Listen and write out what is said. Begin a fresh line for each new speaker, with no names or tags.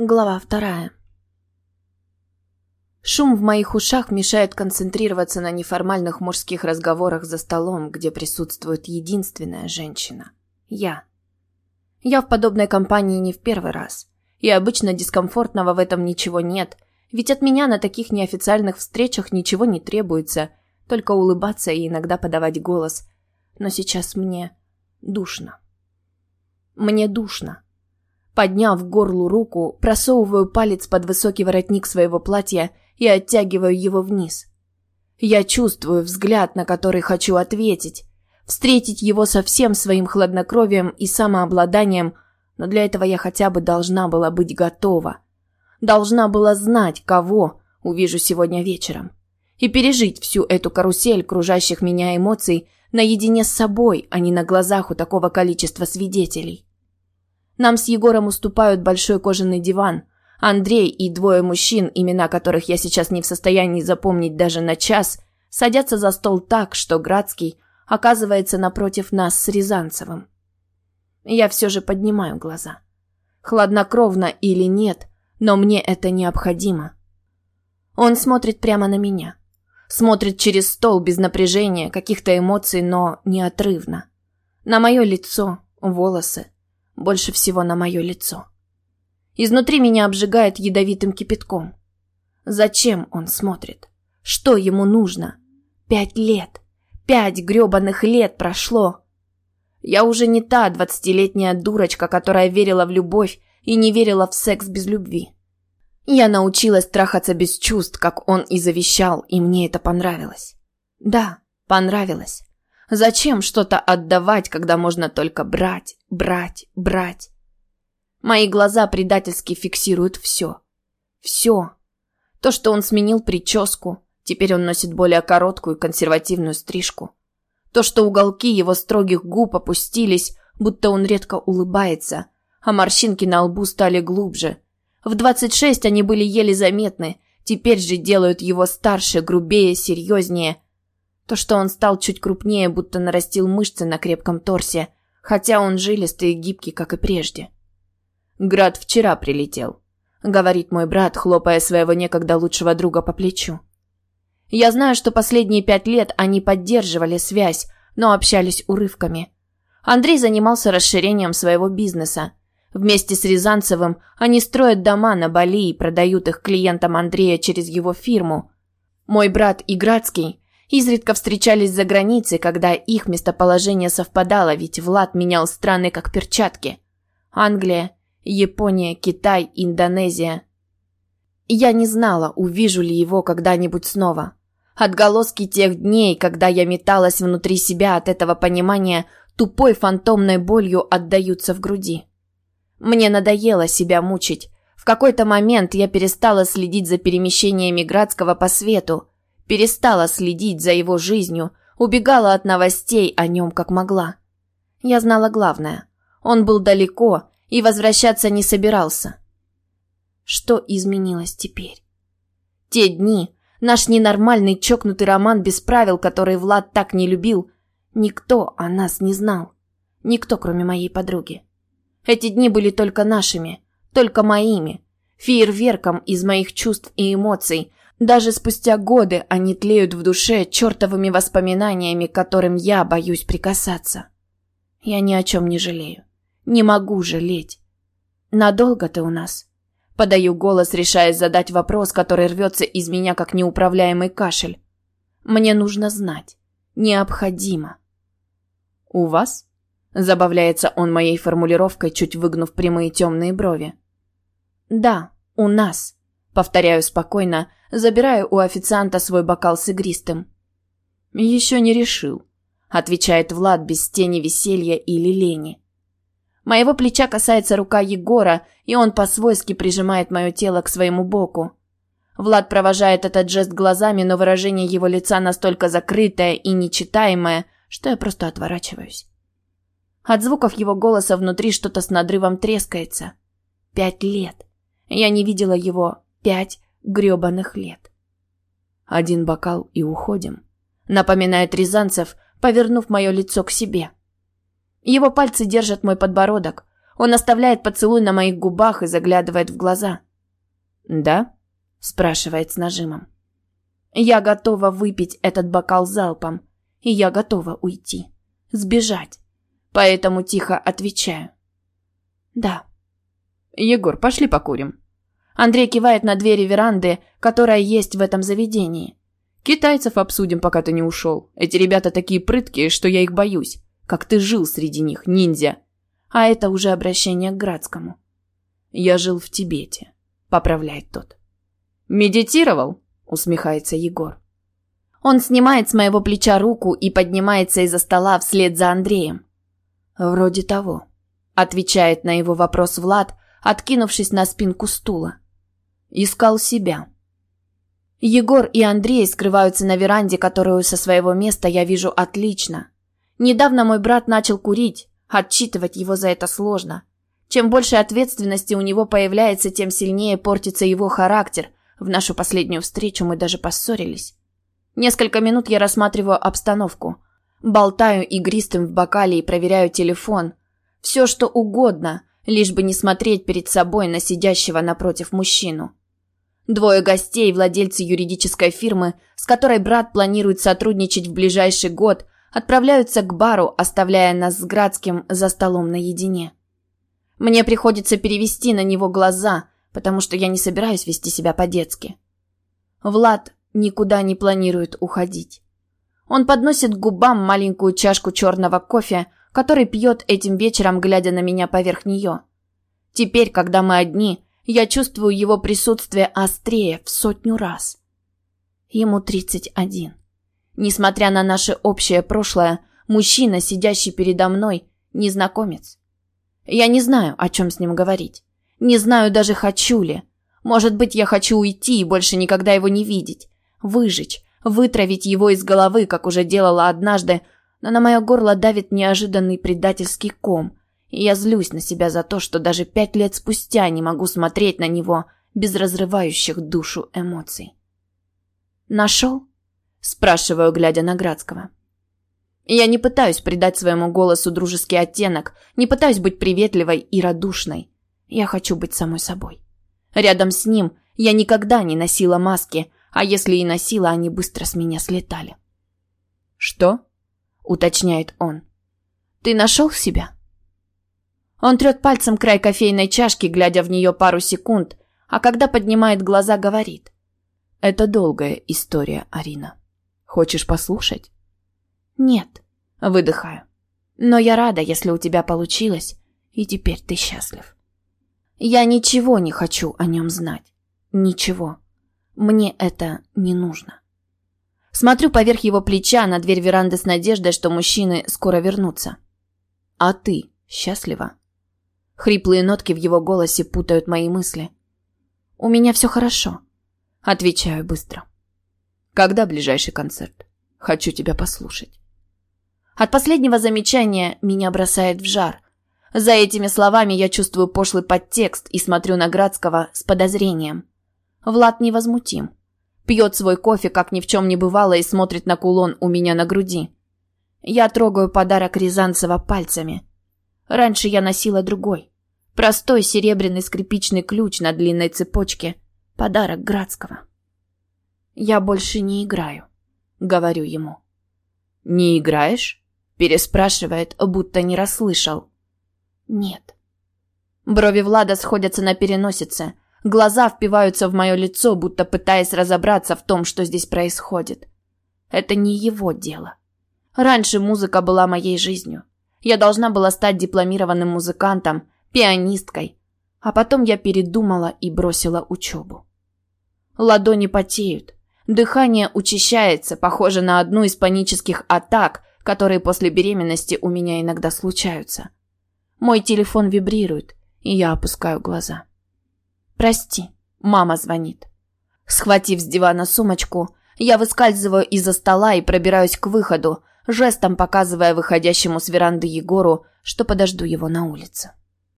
Глава вторая. Шум в моих ушах мешает концентрироваться на неформальных мужских разговорах за столом, где присутствует единственная женщина. Я. Я в подобной компании не в первый раз. И обычно дискомфортного в этом ничего нет, ведь от меня на таких неофициальных встречах ничего не требуется, только улыбаться и иногда подавать голос. Но сейчас мне душно. Мне душно. Подняв горлу руку, просовываю палец под высокий воротник своего платья и оттягиваю его вниз. Я чувствую взгляд, на который хочу ответить, встретить его со всем своим хладнокровием и самообладанием, но для этого я хотя бы должна была быть готова. Должна была знать, кого увижу сегодня вечером. И пережить всю эту карусель кружащих меня эмоций наедине с собой, а не на глазах у такого количества свидетелей. Нам с Егором уступают большой кожаный диван. Андрей и двое мужчин, имена которых я сейчас не в состоянии запомнить даже на час, садятся за стол так, что Градский оказывается напротив нас с Рязанцевым. Я все же поднимаю глаза. Хладнокровно или нет, но мне это необходимо. Он смотрит прямо на меня. Смотрит через стол без напряжения, каких-то эмоций, но неотрывно. На мое лицо, волосы, больше всего на мое лицо. Изнутри меня обжигает ядовитым кипятком. Зачем он смотрит? Что ему нужно? Пять лет. Пять грёбаных лет прошло. Я уже не та двадцатилетняя дурочка, которая верила в любовь и не верила в секс без любви. Я научилась трахаться без чувств, как он и завещал, и мне это понравилось. Да, понравилось. Зачем что-то отдавать, когда можно только брать, брать, брать? Мои глаза предательски фиксируют все. Все. То, что он сменил прическу, теперь он носит более короткую консервативную стрижку. То, что уголки его строгих губ опустились, будто он редко улыбается, а морщинки на лбу стали глубже. В 26 они были еле заметны, теперь же делают его старше, грубее, серьезнее – то, что он стал чуть крупнее, будто нарастил мышцы на крепком торсе, хотя он жилистый и гибкий, как и прежде. «Град вчера прилетел», — говорит мой брат, хлопая своего некогда лучшего друга по плечу. Я знаю, что последние пять лет они поддерживали связь, но общались урывками. Андрей занимался расширением своего бизнеса. Вместе с Рязанцевым они строят дома на Бали и продают их клиентам Андрея через его фирму. Мой брат Иградский изредка встречались за границей, когда их местоположение совпадало, ведь Влад менял страны как перчатки. Англия, Япония, Китай, Индонезия. Я не знала, увижу ли его когда-нибудь снова. Отголоски тех дней, когда я металась внутри себя от этого понимания, тупой фантомной болью отдаются в груди. Мне надоело себя мучить. В какой-то момент я перестала следить за перемещениями Градского по свету, перестала следить за его жизнью, убегала от новостей о нем как могла. Я знала главное. Он был далеко и возвращаться не собирался. Что изменилось теперь? Те дни, наш ненормальный чокнутый роман без правил, который Влад так не любил, никто о нас не знал. Никто, кроме моей подруги. Эти дни были только нашими, только моими, фейерверком из моих чувств и эмоций, даже спустя годы они тлеют в душе чертовыми воспоминаниями, к которым я боюсь прикасаться. Я ни о чем не жалею. Не могу жалеть. Надолго ты у нас? Подаю голос, решаясь задать вопрос, который рвется из меня, как неуправляемый кашель. Мне нужно знать. Необходимо. У вас? Забавляется он моей формулировкой, чуть выгнув прямые темные брови. Да, у нас. Повторяю спокойно, забираю у официанта свой бокал с игристым. «Еще не решил», — отвечает Влад без тени веселья или лени. Моего плеча касается рука Егора, и он по-свойски прижимает мое тело к своему боку. Влад провожает этот жест глазами, но выражение его лица настолько закрытое и нечитаемое, что я просто отворачиваюсь. От звуков его голоса внутри что-то с надрывом трескается. Пять лет. Я не видела его Пять грёбаных лет. Один бокал и уходим. Напоминает Рязанцев, повернув мое лицо к себе. Его пальцы держат мой подбородок. Он оставляет поцелуй на моих губах и заглядывает в глаза. «Да?» – спрашивает с нажимом. Я готова выпить этот бокал залпом, и я готова уйти, сбежать. Поэтому тихо отвечаю. Да. Егор, пошли покурим. Андрей кивает на двери веранды, которая есть в этом заведении. Китайцев обсудим, пока ты не ушел. Эти ребята такие прыткие, что я их боюсь. Как ты жил среди них, ниндзя. А это уже обращение к Градскому. Я жил в Тибете, поправляет тот. Медитировал? усмехается Егор. Он снимает с моего плеча руку и поднимается из-за стола вслед за Андреем. Вроде того, отвечает на его вопрос Влад, откинувшись на спинку стула. Искал себя. Егор и Андрей скрываются на веранде, которую со своего места я вижу отлично. Недавно мой брат начал курить, отчитывать его за это сложно. Чем больше ответственности у него появляется, тем сильнее портится его характер, в нашу последнюю встречу мы даже поссорились. Несколько минут я рассматриваю обстановку. Болтаю игристым в бокале и проверяю телефон. Все, что угодно, лишь бы не смотреть перед собой на сидящего напротив мужчину. Двое гостей, владельцы юридической фирмы, с которой брат планирует сотрудничать в ближайший год, отправляются к бару, оставляя нас с Градским за столом наедине. Мне приходится перевести на него глаза, потому что я не собираюсь вести себя по-детски. Влад никуда не планирует уходить. Он подносит к губам маленькую чашку черного кофе, который пьет этим вечером, глядя на меня поверх нее. Теперь, когда мы одни, я чувствую его присутствие острее в сотню раз. Ему 31. Несмотря на наше общее прошлое, мужчина, сидящий передо мной, незнакомец. Я не знаю, о чем с ним говорить. Не знаю даже, хочу ли. Может быть, я хочу уйти и больше никогда его не видеть. Выжечь, вытравить его из головы, как уже делала однажды, но на мое горло давит неожиданный предательский ком, и я злюсь на себя за то, что даже пять лет спустя не могу смотреть на него без разрывающих душу эмоций. «Нашел?» – спрашиваю, глядя на Градского. Я не пытаюсь придать своему голосу дружеский оттенок, не пытаюсь быть приветливой и радушной. Я хочу быть самой собой. Рядом с ним я никогда не носила маски, а если и носила, они быстро с меня слетали. «Что?» – уточняет он. «Ты нашел себя?» Он трет пальцем край кофейной чашки, глядя в нее пару секунд, а когда поднимает глаза, говорит. «Это долгая история, Арина. Хочешь послушать?» «Нет», – выдыхаю. «Но я рада, если у тебя получилось, и теперь ты счастлив». Я ничего не хочу о нем знать. Ничего. Мне это не нужно. Смотрю поверх его плеча на дверь веранды с надеждой, что мужчины скоро вернутся. А ты счастлива? Хриплые нотки в его голосе путают мои мысли. У меня все хорошо. Отвечаю быстро. Когда ближайший концерт? Хочу тебя послушать. От последнего замечания меня бросает в жар – за этими словами я чувствую пошлый подтекст и смотрю на Градского с подозрением. Влад невозмутим. Пьет свой кофе, как ни в чем не бывало, и смотрит на кулон у меня на груди. Я трогаю подарок Рязанцева пальцами. Раньше я носила другой. Простой серебряный скрипичный ключ на длинной цепочке. Подарок Градского. «Я больше не играю», — говорю ему. «Не играешь?» — переспрашивает, будто не расслышал. Нет. Брови Влада сходятся на переносице. Глаза впиваются в мое лицо, будто пытаясь разобраться в том, что здесь происходит. Это не его дело. Раньше музыка была моей жизнью. Я должна была стать дипломированным музыкантом, пианисткой. А потом я передумала и бросила учебу. Ладони потеют. Дыхание учащается, похоже на одну из панических атак, которые после беременности у меня иногда случаются. Мой телефон вибрирует, и я опускаю глаза. «Прости, мама звонит». Схватив с дивана сумочку, я выскальзываю из-за стола и пробираюсь к выходу, жестом показывая выходящему с веранды Егору, что подожду его на улице.